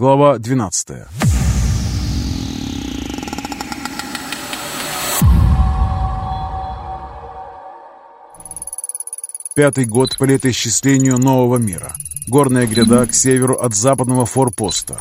Глава 12 Пятый год по летоисчислению нового мира. Горная гряда к северу от западного форпоста.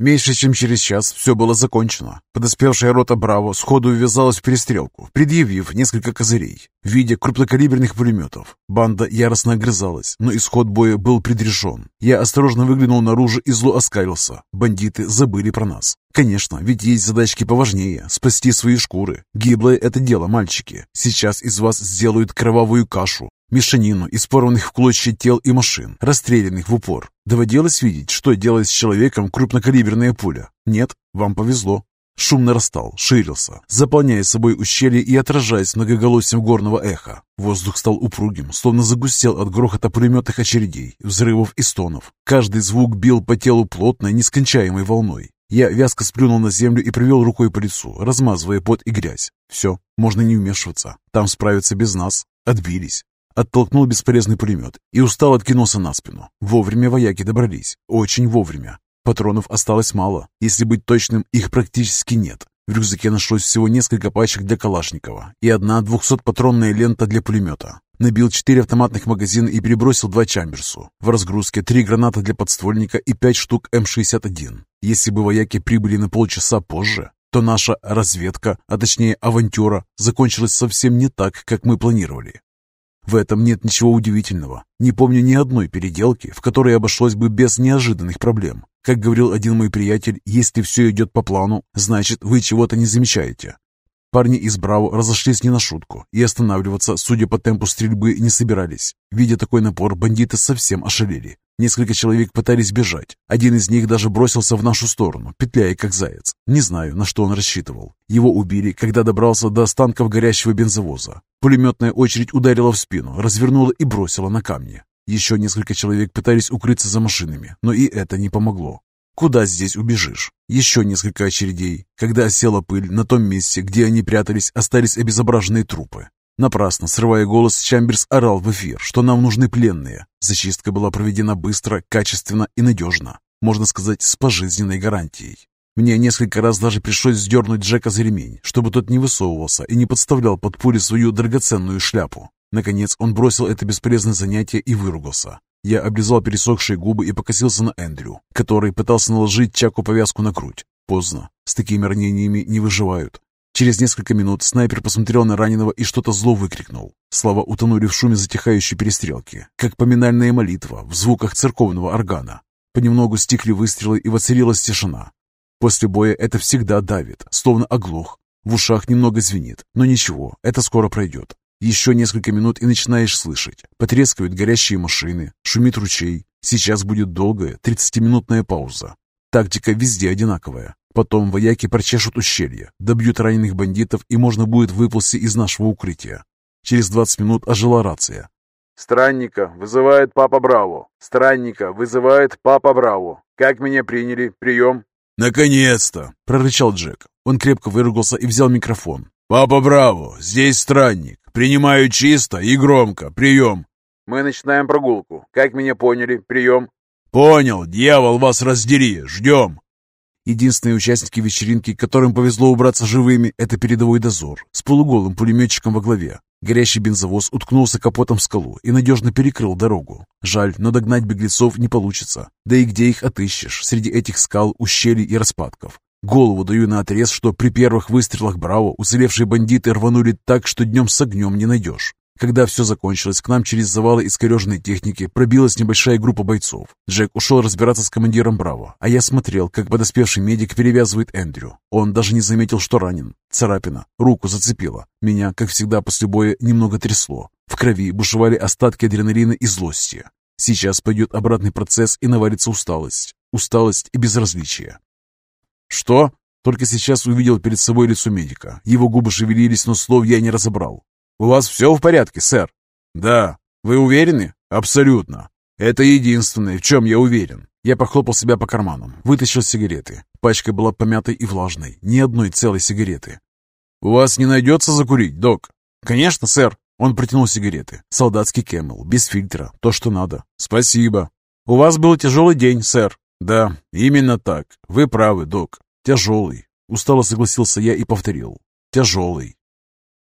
Меньше чем через час все было закончено. Подоспевшая рота «Браво» сходу ввязалась в перестрелку, предъявив несколько козырей. Видя крупнокалиберных пулеметов, банда яростно огрызалась, но исход боя был предрешен. Я осторожно выглянул наружу и зло оскалился. Бандиты забыли про нас. Конечно, ведь есть задачки поважнее – спасти свои шкуры. Гиблое это дело, мальчики. Сейчас из вас сделают кровавую кашу, мешанину из порванных в клочья тел и машин, расстрелянных в упор. Доводилось видеть, что делает с человеком крупнокалиберная пуля? Нет, вам повезло. Шум нарастал, ширился, заполняя собой ущелье и отражаясь многоголосием горного эха. Воздух стал упругим, словно загустел от грохота пулеметных очередей, взрывов и стонов. Каждый звук бил по телу плотной, нескончаемой волной. Я вязко сплюнул на землю и привел рукой по лицу, размазывая пот и грязь. Все, можно не вмешиваться. Там справятся без нас. Отбились. Оттолкнул бесполезный пулемет и устал откинулся на спину. Вовремя вояки добрались. Очень вовремя. Патронов осталось мало. Если быть точным, их практически нет. В рюкзаке нашлось всего несколько пачек для Калашникова и одна 200-патронная лента для пулемета. Набил четыре автоматных магазина и перебросил два Чамберсу. В разгрузке три граната для подствольника и пять штук М-61. Если бы вояки прибыли на полчаса позже, то наша разведка, а точнее авантюра, закончилась совсем не так, как мы планировали. В этом нет ничего удивительного. Не помню ни одной переделки, в которой обошлось бы без неожиданных проблем. Как говорил один мой приятель, если все идет по плану, значит вы чего-то не замечаете. Парни из Браво разошлись не на шутку и останавливаться, судя по темпу стрельбы, не собирались. Видя такой напор, бандиты совсем ошалели. Несколько человек пытались бежать. Один из них даже бросился в нашу сторону, петляя как заяц. Не знаю, на что он рассчитывал. Его убили, когда добрался до останков горящего бензовоза. Пулеметная очередь ударила в спину, развернула и бросила на камни. Еще несколько человек пытались укрыться за машинами, но и это не помогло. Куда здесь убежишь? Еще несколько очередей. Когда осела пыль, на том месте, где они прятались, остались обезображенные трупы. Напрасно, срывая голос, Чамберс орал в эфир, что нам нужны пленные. Зачистка была проведена быстро, качественно и надежно. Можно сказать, с пожизненной гарантией. Мне несколько раз даже пришлось сдернуть Джека за ремень, чтобы тот не высовывался и не подставлял под пули свою драгоценную шляпу. Наконец он бросил это бесполезное занятие и выругался. Я облизал пересохшие губы и покосился на Эндрю, который пытался наложить Чаку повязку на грудь. Поздно. С такими ранениями не выживают. Через несколько минут снайпер посмотрел на раненого и что-то зло выкрикнул. Слова утонули в шуме затихающей перестрелки, как поминальная молитва в звуках церковного органа. Понемногу стихли выстрелы и воцарилась тишина. После боя это всегда давит, словно оглох. В ушах немного звенит, но ничего, это скоро пройдет. Еще несколько минут и начинаешь слышать. Потрескивают горящие машины, шумит ручей. Сейчас будет долгая 30-минутная пауза. Тактика везде одинаковая. Потом вояки прочешут ущелье, добьют раненых бандитов и можно будет выползти из нашего укрытия. Через 20 минут ожила рация. «Странника вызывает Папа Браво! Странника вызывает Папа Браво! Как меня приняли? Прием!» «Наконец-то!» — прорычал Джек. Он крепко выругался и взял микрофон. «Папа Браво! Здесь странник! Принимаю чисто и громко! Прием!» «Мы начинаем прогулку. Как меня поняли? Прием!» «Понял! Дьявол вас раздери! Ждем!» Единственные участники вечеринки, которым повезло убраться живыми, это передовой дозор с полуголым пулеметчиком во главе. Горящий бензовоз уткнулся капотом в скалу и надежно перекрыл дорогу. Жаль, но догнать беглецов не получится. Да и где их отыщешь среди этих скал, ущелий и распадков? Голову даю на отрез, что при первых выстрелах Браво уцелевшие бандиты рванули так, что днем с огнем не найдешь. Когда все закончилось, к нам через завалы искореженной техники пробилась небольшая группа бойцов. Джек ушел разбираться с командиром Браво, а я смотрел, как подоспевший медик перевязывает Эндрю. Он даже не заметил, что ранен. Царапина. Руку зацепила. Меня, как всегда после боя, немного трясло. В крови бушевали остатки адреналина и злости. Сейчас пойдет обратный процесс и наварится усталость. Усталость и безразличие. «Что?» Только сейчас увидел перед собой лицо медика. Его губы шевелились, но слов я не разобрал. «У вас все в порядке, сэр?» «Да». «Вы уверены?» «Абсолютно. Это единственное, в чем я уверен». Я похлопал себя по карманам, вытащил сигареты. Пачка была помятой и влажной, ни одной целой сигареты. «У вас не найдется закурить, док?» «Конечно, сэр». Он протянул сигареты. Солдатский Кэмел, без фильтра, то, что надо. «Спасибо». «У вас был тяжелый день, сэр». «Да, именно так. Вы правы, док. Тяжелый». Устало согласился я и повторил. «Тяжелый».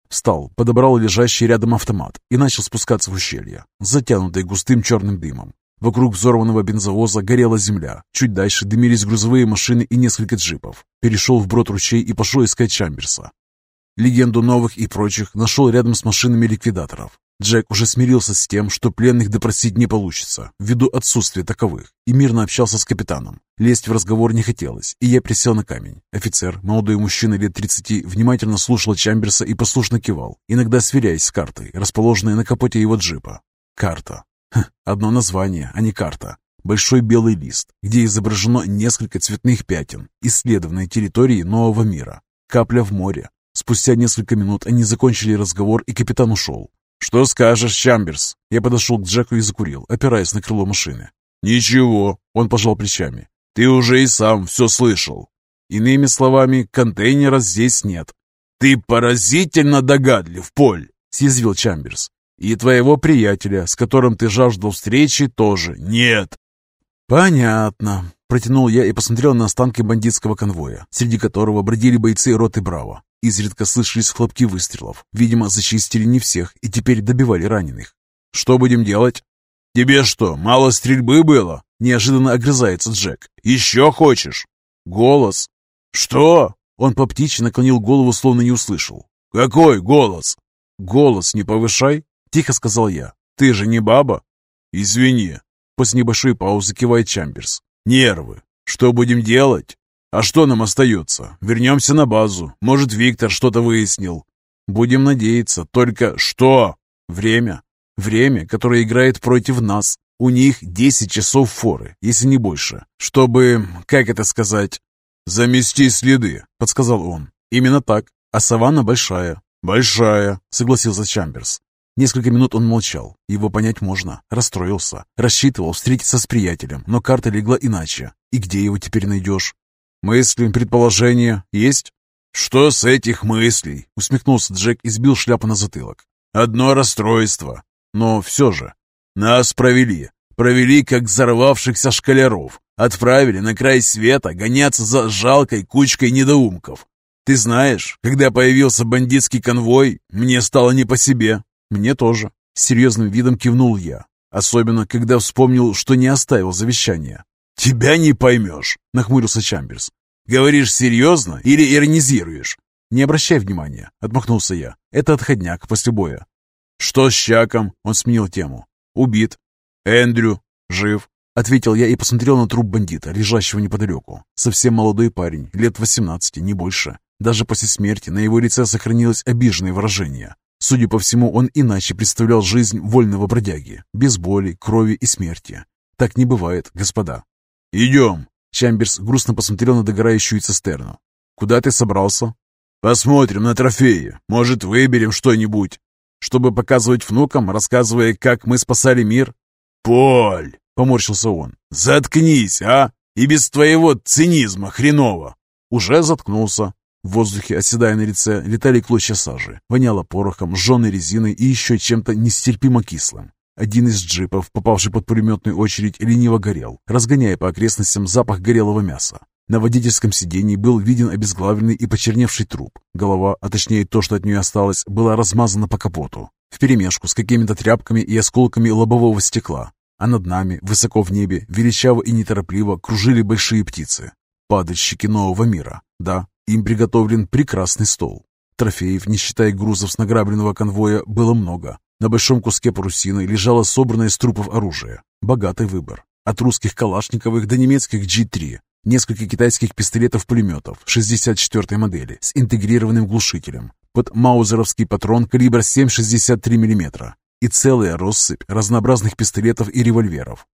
Встал, подобрал лежащий рядом автомат и начал спускаться в ущелье, затянутое густым черным дымом. Вокруг взорванного бензовоза горела земля. Чуть дальше дымились грузовые машины и несколько джипов. Перешел вброд ручей и пошел искать Чамберса. Легенду новых и прочих нашел рядом с машинами ликвидаторов. Джек уже смирился с тем, что пленных допросить не получится, ввиду отсутствия таковых, и мирно общался с капитаном. Лезть в разговор не хотелось, и я присел на камень. Офицер, молодой мужчина лет 30, внимательно слушал Чамберса и послушно кивал, иногда сверяясь с картой, расположенной на капоте его джипа. Карта. Хм, одно название, а не карта. Большой белый лист, где изображено несколько цветных пятен, исследованной территории нового мира. Капля в море. Спустя несколько минут они закончили разговор, и капитан ушел. «Что скажешь, Чамберс?» Я подошел к Джеку и закурил, опираясь на крыло машины. «Ничего», — он пожал плечами. «Ты уже и сам все слышал. Иными словами, контейнера здесь нет». «Ты поразительно догадлив, Поль!» — съязвил Чамберс. «И твоего приятеля, с которым ты жаждал встречи, тоже нет». «Понятно», — протянул я и посмотрел на останки бандитского конвоя, среди которого бродили бойцы роты Браво. Изредка слышались хлопки выстрелов. Видимо, зачистили не всех и теперь добивали раненых. «Что будем делать?» «Тебе что, мало стрельбы было?» Неожиданно огрызается Джек. «Еще хочешь?» «Голос». «Что?» Он по птичьи наклонил голову, словно не услышал. «Какой голос?» «Голос не повышай», — тихо сказал я. «Ты же не баба?» «Извини». После небольшой паузы кивает Чамберс. «Нервы. Что будем делать?» «А что нам остается? Вернемся на базу. Может, Виктор что-то выяснил». «Будем надеяться. Только что?» «Время. Время, которое играет против нас. У них 10 часов форы, если не больше. Чтобы, как это сказать?» «Замести следы», — подсказал он. «Именно так. А саванна большая». «Большая», — согласился Чамберс. Несколько минут он молчал. Его понять можно. Расстроился. Рассчитывал встретиться с приятелем, но карта легла иначе. И где его теперь найдешь? «Мысли, предположения есть?» «Что с этих мыслей?» — усмехнулся Джек и сбил шляпу на затылок. «Одно расстройство. Но все же. Нас провели. Провели, как взорвавшихся шкалеров. Отправили на край света гоняться за жалкой кучкой недоумков. Ты знаешь, когда появился бандитский конвой, мне стало не по себе. Мне тоже. Серьезным видом кивнул я. Особенно, когда вспомнил, что не оставил завещание. «Тебя не поймешь», — нахмурился Чамберс. «Говоришь серьезно или иронизируешь?» «Не обращай внимания», — отмахнулся я. «Это отходняк после боя». «Что с Чаком?» — он сменил тему. «Убит». «Эндрю?» «Жив», — ответил я и посмотрел на труп бандита, лежащего неподалеку. Совсем молодой парень, лет 18, не больше. Даже после смерти на его лице сохранилось обиженное выражение. Судя по всему, он иначе представлял жизнь вольного бродяги, без боли, крови и смерти. Так не бывает, господа. «Идем!» Чамберс грустно посмотрел на догорающую цистерну. «Куда ты собрался?» «Посмотрим на трофеи. Может, выберем что-нибудь. Чтобы показывать внукам, рассказывая, как мы спасали мир?» «Поль!» — поморщился он. «Заткнись, а! И без твоего цинизма хреново!» Уже заткнулся. В воздухе, оседая на лице, летали клочья сажи. Воняло порохом, жженой резиной и еще чем-то нестерпимо кислым. Один из джипов, попавший под пулеметную очередь, лениво горел, разгоняя по окрестностям запах горелого мяса. На водительском сиденье был виден обезглавленный и почерневший труп. Голова, а точнее то, что от нее осталось, была размазана по капоту, вперемешку с какими-то тряпками и осколками лобового стекла. А над нами, высоко в небе, величаво и неторопливо кружили большие птицы. Падальщики нового мира. Да, им приготовлен прекрасный стол. Трофеев, не считая грузов с награбленного конвоя, было много. На большом куске парусины лежало собранное из трупов оружие. Богатый выбор. От русских калашниковых до немецких G3. Несколько китайских пистолетов-пулеметов 64-й модели с интегрированным глушителем под маузеровский патрон калибра 7,63 мм и целая россыпь разнообразных пистолетов и револьверов.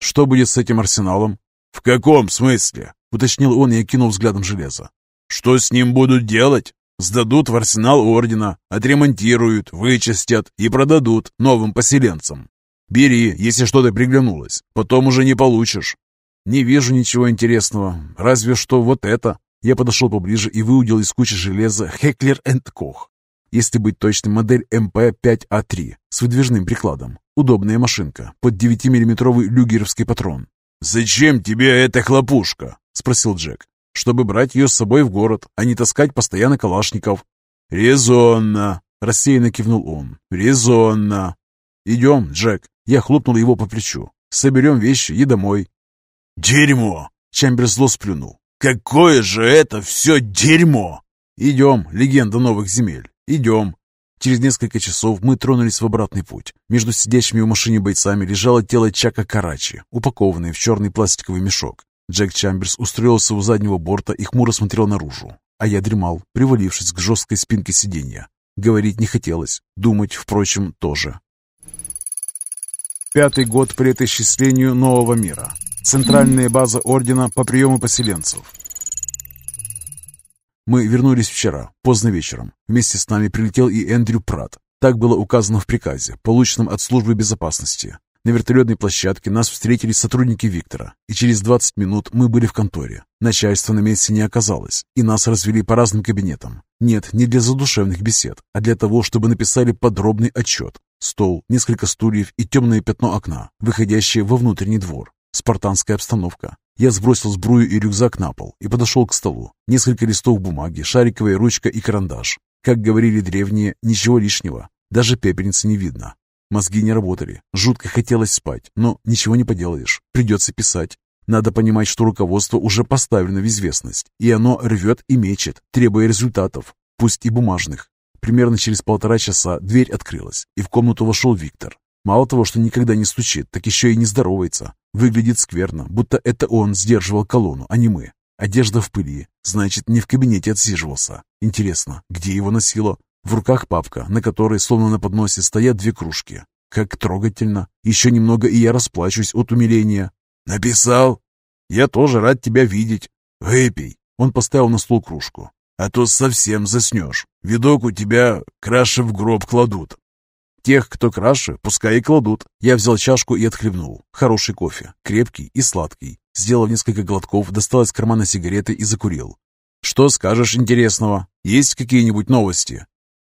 «Что будет с этим арсеналом?» «В каком смысле?» — уточнил он и окинул взглядом железо. «Что с ним будут делать?» Сдадут в арсенал ордена, отремонтируют, вычистят и продадут новым поселенцам. Бери, если что-то приглянулось, потом уже не получишь. Не вижу ничего интересного, разве что вот это. Я подошел поближе и выудил из кучи железа Heckler Koch. Если быть точным, модель МП-5А3 с выдвижным прикладом. Удобная машинка, под 9-миллиметровый люгеровский патрон. «Зачем тебе эта хлопушка?» — спросил Джек. «Чтобы брать ее с собой в город, а не таскать постоянно калашников». «Резонно!» — рассеянно кивнул он. «Резонно!» «Идем, Джек!» Я хлопнул его по плечу. «Соберем вещи и домой». «Дерьмо!» — Чамберс зло сплюнул. «Какое же это все дерьмо!» «Идем, легенда новых земель, идем!» Через несколько часов мы тронулись в обратный путь. Между сидящими в машине бойцами лежало тело Чака Карачи, упакованное в черный пластиковый мешок. Джек Чамберс устроился у заднего борта и хмуро смотрел наружу, а я дремал, привалившись к жесткой спинке сиденья. Говорить не хотелось, думать, впрочем, тоже. Пятый год при отосчислению нового мира. Центральная база Ордена по приему поселенцев. Мы вернулись вчера, поздно вечером. Вместе с нами прилетел и Эндрю Пратт. Так было указано в приказе, полученном от службы безопасности. На вертолетной площадке нас встретили сотрудники Виктора, и через 20 минут мы были в конторе. Начальство на месте не оказалось, и нас развели по разным кабинетам. Нет, не для задушевных бесед, а для того, чтобы написали подробный отчет. Стол, несколько стульев и темное пятно окна, выходящее во внутренний двор. Спартанская обстановка. Я сбросил сбрую и рюкзак на пол и подошел к столу. Несколько листов бумаги, шариковая ручка и карандаш. Как говорили древние, ничего лишнего. Даже пепельницы не видно. Мозги не работали. Жутко хотелось спать, но ничего не поделаешь. Придется писать. Надо понимать, что руководство уже поставлено в известность, и оно рвет и мечет, требуя результатов, пусть и бумажных. Примерно через полтора часа дверь открылась, и в комнату вошел Виктор. Мало того, что никогда не стучит, так еще и не здоровается. Выглядит скверно, будто это он сдерживал колонну, а не мы. Одежда в пыли, значит, не в кабинете отсиживался. Интересно, где его носило? В руках папка, на которой, словно на подносе, стоят две кружки. Как трогательно. Еще немного, и я расплачусь от умиления. «Написал?» «Я тоже рад тебя видеть». «Выпей». Он поставил на стол кружку. «А то совсем заснешь. Видок у тебя краше в гроб кладут». Тех, кто краше, пускай и кладут. Я взял чашку и отхлебнул. Хороший кофе, крепкий и сладкий. Сделав несколько глотков, достал из кармана сигареты и закурил. «Что скажешь интересного? Есть какие-нибудь новости?»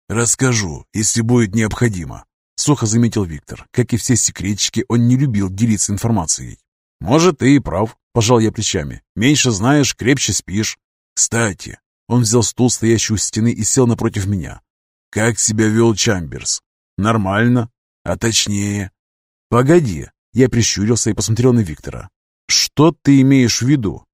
«Расскажу, если будет необходимо», — сухо заметил Виктор. Как и все секретчики, он не любил делиться информацией. «Может, ты и прав», — пожал я плечами. «Меньше знаешь, крепче спишь». «Кстати», — он взял стул, стоящий у стены, и сел напротив меня. «Как себя вел Чамберс?» «Нормально. А точнее...» «Погоди!» Я прищурился и посмотрел на Виктора. «Что ты имеешь в виду?»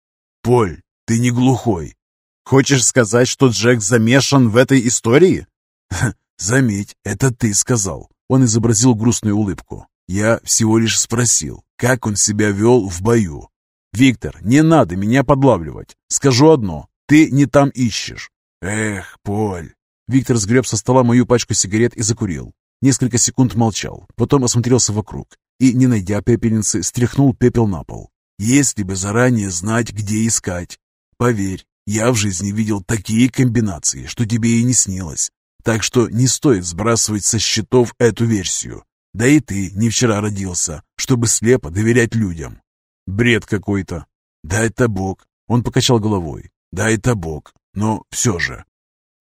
«Поль, ты не глухой!» «Хочешь сказать, что Джек замешан в этой истории?» «Заметь, это ты сказал». Он изобразил грустную улыбку. «Я всего лишь спросил, как он себя вел в бою». «Виктор, не надо меня подлавливать. Скажу одно, ты не там ищешь». «Эх, Поль!» Виктор сгреб со стола мою пачку сигарет и закурил. Несколько секунд молчал, потом осмотрелся вокруг и, не найдя пепельницы, стряхнул пепел на пол. «Если бы заранее знать, где искать. Поверь, я в жизни видел такие комбинации, что тебе и не снилось. Так что не стоит сбрасывать со счетов эту версию. Да и ты не вчера родился, чтобы слепо доверять людям». «Бред какой-то». «Да это Бог». Он покачал головой. «Да это Бог. Но все же».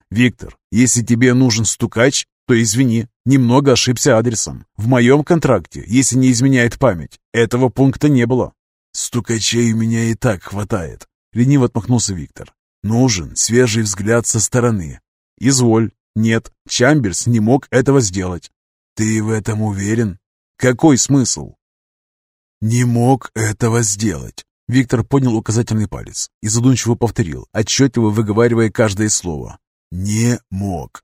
«Виктор, если тебе нужен стукач, то извини, немного ошибся адресом. В моем контракте, если не изменяет память, этого пункта не было. Стукачей у меня и так хватает. Лениво отмахнулся Виктор. Нужен свежий взгляд со стороны. Изволь. Нет, Чамберс не мог этого сделать. Ты в этом уверен? Какой смысл? Не мог этого сделать. Виктор поднял указательный палец и задумчиво повторил, отчетливо выговаривая каждое слово. «Не мог.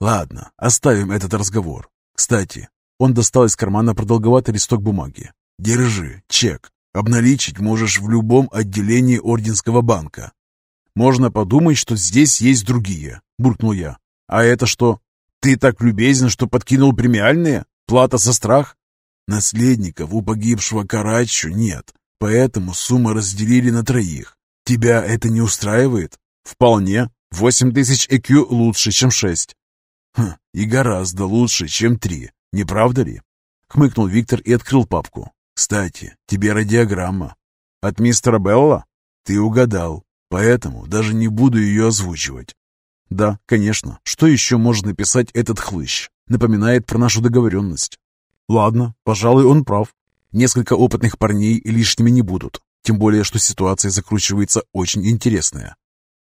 Ладно, оставим этот разговор. Кстати, он достал из кармана продолговатый листок бумаги. Держи, чек. Обналичить можешь в любом отделении Орденского банка. Можно подумать, что здесь есть другие, буркнул я. А это что? Ты так любезен, что подкинул премиальные? Плата за страх? Наследников у погибшего Карачу нет, поэтому сумму разделили на троих. Тебя это не устраивает? Вполне. Восемь тысяч ЭКЮ лучше, чем шесть. Хм, и гораздо лучше, чем три, не правда ли? Хмыкнул Виктор и открыл папку. Кстати, тебе радиограмма. От мистера Белла? Ты угадал, поэтому даже не буду ее озвучивать. Да, конечно. Что еще может написать этот хлыщ? Напоминает про нашу договоренность. Ладно, пожалуй, он прав. Несколько опытных парней лишними не будут. Тем более, что ситуация закручивается очень интересная.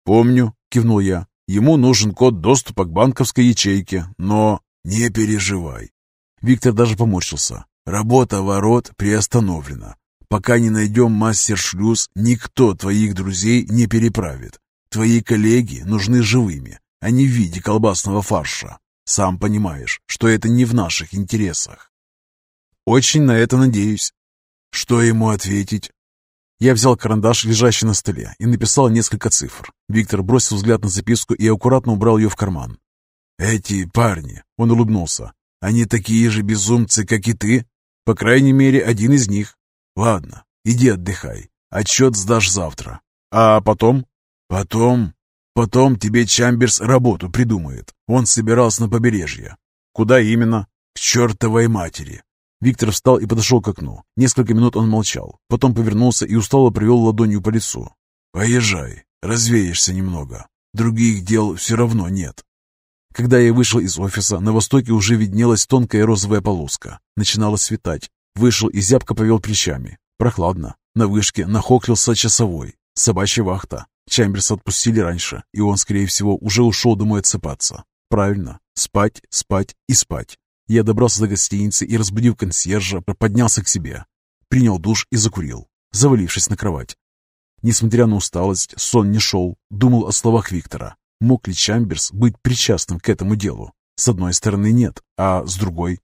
«Помню», — кивнул я. «Ему нужен код доступа к банковской ячейке, но...» «Не переживай». Виктор даже поморщился. «Работа ворот приостановлена. Пока не найдем мастер-шлюз, никто твоих друзей не переправит. Твои коллеги нужны живыми, а не в виде колбасного фарша. Сам понимаешь, что это не в наших интересах. Очень на это надеюсь. Что ему ответить? Я взял карандаш, лежащий на столе, и написал несколько цифр. Виктор бросил взгляд на записку и аккуратно убрал ее в карман. «Эти парни», — он улыбнулся, — «они такие же безумцы, как и ты? По крайней мере, один из них. Ладно, иди отдыхай. Отчет сдашь завтра. А потом? Потом... Потом тебе Чамберс работу придумает. Он собирался на побережье. Куда именно? К чертовой матери. Виктор встал и подошел к окну. Несколько минут он молчал. Потом повернулся и устало провел ладонью по лицу. «Поезжай, развеешься немного. Других дел все равно нет». Когда я вышел из офиса, на востоке уже виднелась тонкая розовая полоска. Начинало светать. Вышел и зябко повел плечами. Прохладно. На вышке нахоклился часовой. Собачья вахта. Чамберса отпустили раньше, и он, скорее всего, уже ушел домой отсыпаться. Правильно. Спать, спать и спать. Я добрался до гостиницы и, разбудив консьержа, поднялся к себе. Принял душ и закурил, завалившись на кровать. Несмотря на усталость, сон не шел. Думал о словах Виктора. Мог ли Чамберс быть причастным к этому делу? С одной стороны нет, а с другой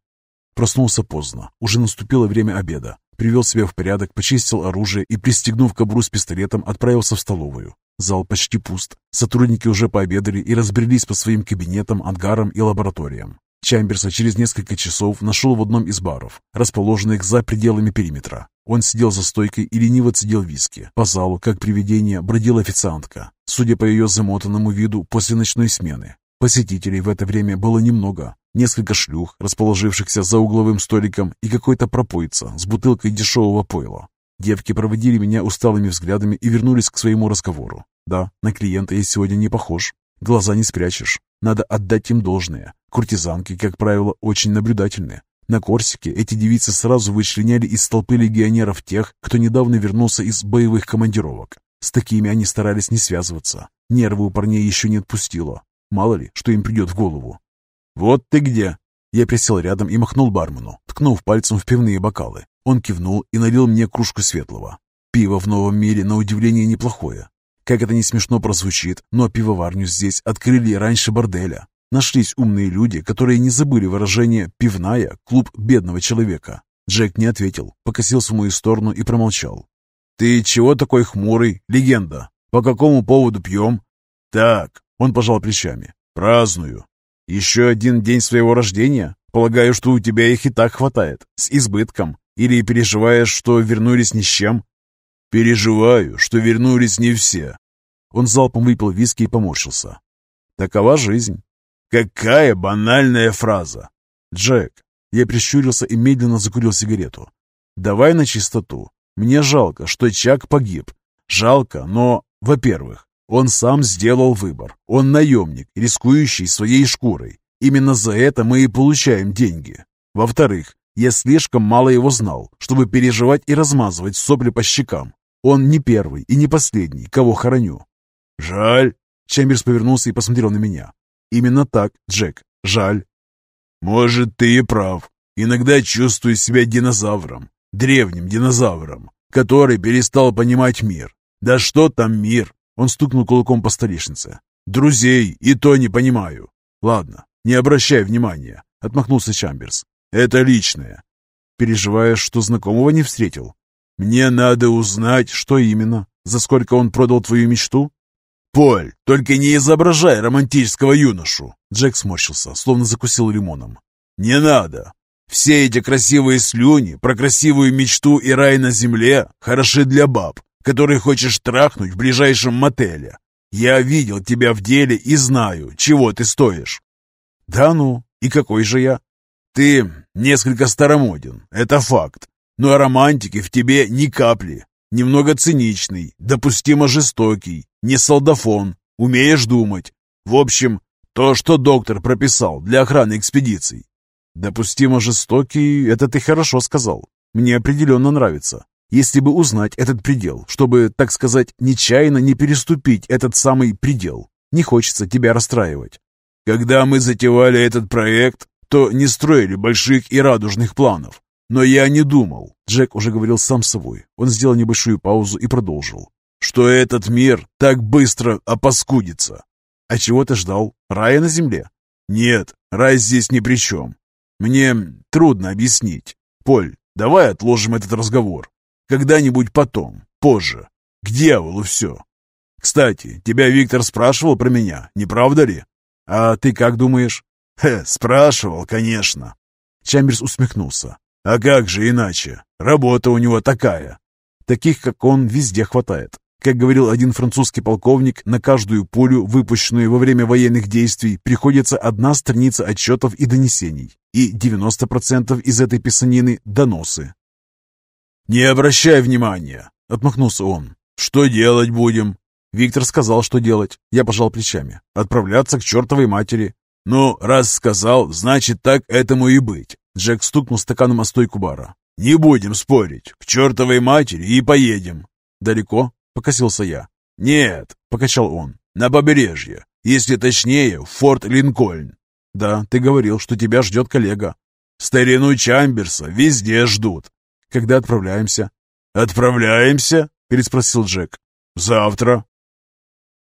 Проснулся поздно. Уже наступило время обеда. Привел себя в порядок, почистил оружие и, пристегнув кобру с пистолетом, отправился в столовую. Зал почти пуст. Сотрудники уже пообедали и разбрелись по своим кабинетам, ангарам и лабораториям. Чамберса через несколько часов нашел в одном из баров, расположенных за пределами периметра. Он сидел за стойкой и лениво цедил виски. По залу, как привидение, бродила официантка. Судя по ее замотанному виду после ночной смены, Посетителей в это время было немного. Несколько шлюх, расположившихся за угловым столиком, и какой-то пропойца с бутылкой дешевого пойла. Девки проводили меня усталыми взглядами и вернулись к своему разговору. Да, на клиента я сегодня не похож. Глаза не спрячешь. Надо отдать им должное. Куртизанки, как правило, очень наблюдательны. На Корсике эти девицы сразу вычленяли из толпы легионеров тех, кто недавно вернулся из боевых командировок. С такими они старались не связываться. Нервы у парней еще не отпустило. Мало ли, что им придет в голову. «Вот ты где!» Я присел рядом и махнул бармену, ткнув пальцем в пивные бокалы. Он кивнул и налил мне кружку светлого. Пиво в новом мире, на удивление, неплохое. Как это не смешно прозвучит, но пивоварню здесь открыли раньше борделя. Нашлись умные люди, которые не забыли выражение «пивная» — клуб бедного человека. Джек не ответил, покосился в мою сторону и промолчал. «Ты чего такой хмурый, легенда? По какому поводу пьем?» «Так, он пожал плечами. «Праздную. Еще один день своего рождения? Полагаю, что у тебя их и так хватает. С избытком. Или переживаешь, что вернулись ни с чем?» «Переживаю, что вернулись не все». Он залпом выпил виски и поморщился. «Такова жизнь». «Какая банальная фраза!» «Джек». Я прищурился и медленно закурил сигарету. «Давай на чистоту. Мне жалко, что Чак погиб. Жалко, но, во-первых, он сам сделал выбор. Он наемник, рискующий своей шкурой. Именно за это мы и получаем деньги. Во-вторых, я слишком мало его знал, чтобы переживать и размазывать сопли по щекам. Он не первый и не последний, кого хороню. «Жаль!» Чемберс повернулся и посмотрел на меня. «Именно так, Джек. Жаль». «Может, ты и прав. Иногда чувствую себя динозавром, древним динозавром, который перестал понимать мир. Да что там мир? Он стукнул кулаком по столешнице. «Друзей и то не понимаю». «Ладно, не обращай внимания», — отмахнулся Чамберс. «Это личное». «Переживаешь, что знакомого не встретил?» «Мне надо узнать, что именно. За сколько он продал твою мечту?» «Поль, только не изображай романтического юношу!» Джек сморщился, словно закусил лимоном. «Не надо! Все эти красивые слюни про красивую мечту и рай на земле хороши для баб, который хочешь трахнуть в ближайшем мотеле. Я видел тебя в деле и знаю, чего ты стоишь». «Да ну, и какой же я?» «Ты несколько старомоден, это факт. Но романтики в тебе ни капли. Немного циничный, допустимо жестокий, не солдафон, умеешь думать. В общем, то, что доктор прописал для охраны экспедиций. Допустимо жестокий, это ты хорошо сказал. Мне определенно нравится. Если бы узнать этот предел, чтобы, так сказать, нечаянно не переступить этот самый предел. Не хочется тебя расстраивать. Когда мы затевали этот проект, то не строили больших и радужных планов. Но я не думал, Джек уже говорил сам собой. Он сделал небольшую паузу и продолжил. Что этот мир так быстро опаскудится. А чего ты ждал? Рая на земле? Нет, рай здесь ни при чем. Мне трудно объяснить. Поль, давай отложим этот разговор. Когда-нибудь потом, позже. К дьяволу все. Кстати, тебя Виктор спрашивал про меня, не правда ли? А ты как думаешь? Хе, спрашивал, конечно. Чамберс усмехнулся. А как же иначе? Работа у него такая. Таких, как он, везде хватает. Как говорил один французский полковник, на каждую пулю, выпущенную во время военных действий, приходится одна страница отчетов и донесений, и 90% из этой писанины – доносы. «Не обращай внимания!» — отмахнулся он. «Что делать будем?» Виктор сказал, что делать. Я пожал плечами. «Отправляться к чертовой матери». «Ну, раз сказал, значит, так этому и быть». Джек стукнул стаканом о стойку бара. «Не будем спорить. К чертовой матери и поедем». «Далеко?» — покосился я. «Нет», — покачал он. «На побережье. Если точнее, в форт Линкольн». «Да, ты говорил, что тебя ждет коллега». «Старину Чамберса везде ждут. «Когда отправляемся?» «Отправляемся?» – переспросил Джек. «Завтра».